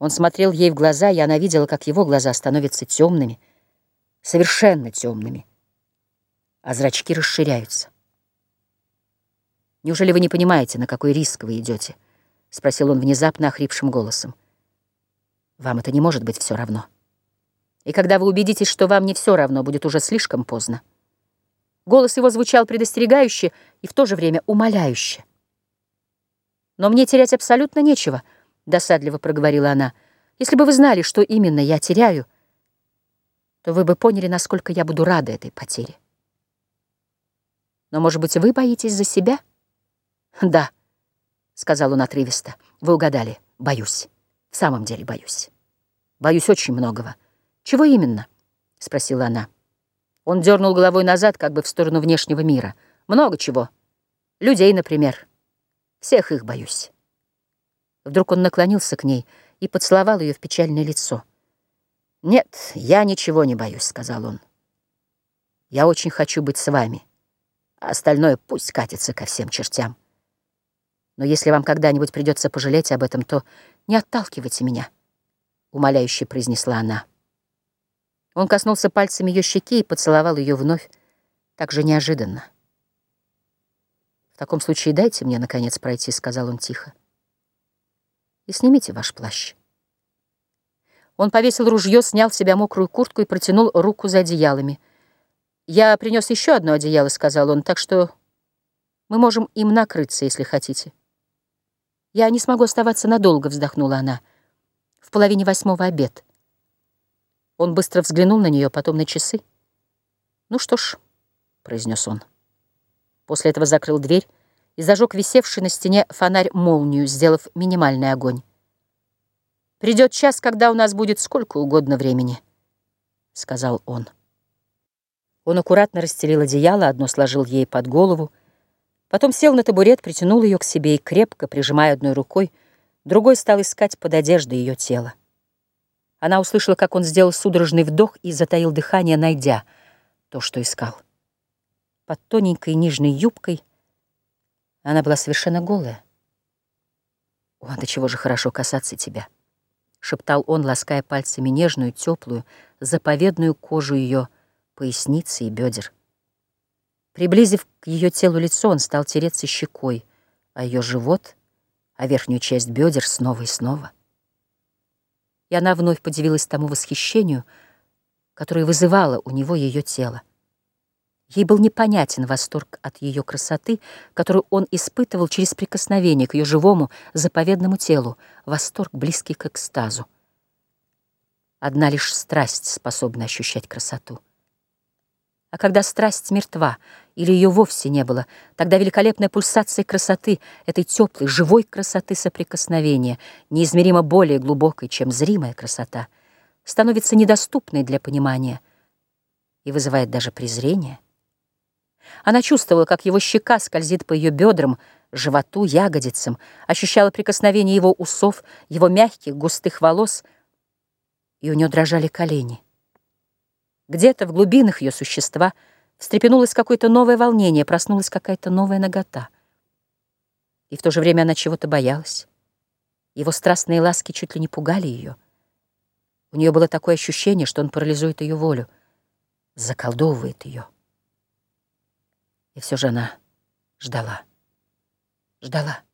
Он смотрел ей в глаза, и она видела, как его глаза становятся темными, совершенно темными, а зрачки расширяются. «Неужели вы не понимаете, на какой риск вы идете?» — спросил он внезапно охрипшим голосом. «Вам это не может быть все равно. И когда вы убедитесь, что вам не все равно, будет уже слишком поздно». Голос его звучал предостерегающе и в то же время умоляюще. «Но мне терять абсолютно нечего», — досадливо проговорила она. «Если бы вы знали, что именно я теряю, то вы бы поняли, насколько я буду рада этой потере. Но, может быть, вы боитесь за себя?» «Да», — сказал он отрывисто. «Вы угадали. Боюсь. В самом деле боюсь. Боюсь очень многого. Чего именно?» — спросила она. Он дернул головой назад, как бы в сторону внешнего мира. «Много чего. Людей, например. Всех их боюсь». Вдруг он наклонился к ней и поцеловал ее в печальное лицо. «Нет, я ничего не боюсь», — сказал он. «Я очень хочу быть с вами, а остальное пусть катится ко всем чертям». Но если вам когда-нибудь придется пожалеть об этом, то не отталкивайте меня, — умоляюще произнесла она. Он коснулся пальцами ее щеки и поцеловал ее вновь, так же неожиданно. «В таком случае дайте мне, наконец, пройти», — сказал он тихо. «И снимите ваш плащ». Он повесил ружье, снял с себя мокрую куртку и протянул руку за одеялами. «Я принес еще одно одеяло», — сказал он, — «так что мы можем им накрыться, если хотите». «Я не смогу оставаться надолго», — вздохнула она. «В половине восьмого обед». Он быстро взглянул на нее, потом на часы. «Ну что ж», — произнес он. После этого закрыл дверь и зажег висевший на стене фонарь молнию, сделав минимальный огонь. «Придет час, когда у нас будет сколько угодно времени», — сказал он. Он аккуратно расстелил одеяло, одно сложил ей под голову, Потом сел на табурет, притянул ее к себе и, крепко прижимая одной рукой, другой стал искать под одеждой ее тело. Она услышала, как он сделал судорожный вдох и затаил дыхание, найдя то, что искал. Под тоненькой нижней юбкой она была совершенно голая. «О, до чего же хорошо касаться тебя!» — шептал он, лаская пальцами нежную, теплую, заповедную кожу ее поясницы и бедер. Приблизив к ее телу лицо, он стал тереться щекой, а ее живот, а верхнюю часть бедер снова и снова. И она вновь подивилась тому восхищению, которое вызывало у него ее тело. Ей был непонятен восторг от ее красоты, который он испытывал через прикосновение к ее живому, заповедному телу, восторг, близкий к экстазу. Одна лишь страсть способна ощущать красоту. А когда страсть мертва или ее вовсе не было, тогда великолепная пульсация красоты, этой теплой, живой красоты соприкосновения, неизмеримо более глубокой, чем зримая красота, становится недоступной для понимания и вызывает даже презрение. Она чувствовала, как его щека скользит по ее бедрам, животу, ягодицам, ощущала прикосновение его усов, его мягких, густых волос, и у нее дрожали колени. Где-то в глубинах ее существа встрепенулось какое-то новое волнение, проснулась какая-то новая нагота. И в то же время она чего-то боялась. Его страстные ласки чуть ли не пугали ее. У нее было такое ощущение, что он парализует ее волю, заколдовывает ее. И все же она ждала, ждала.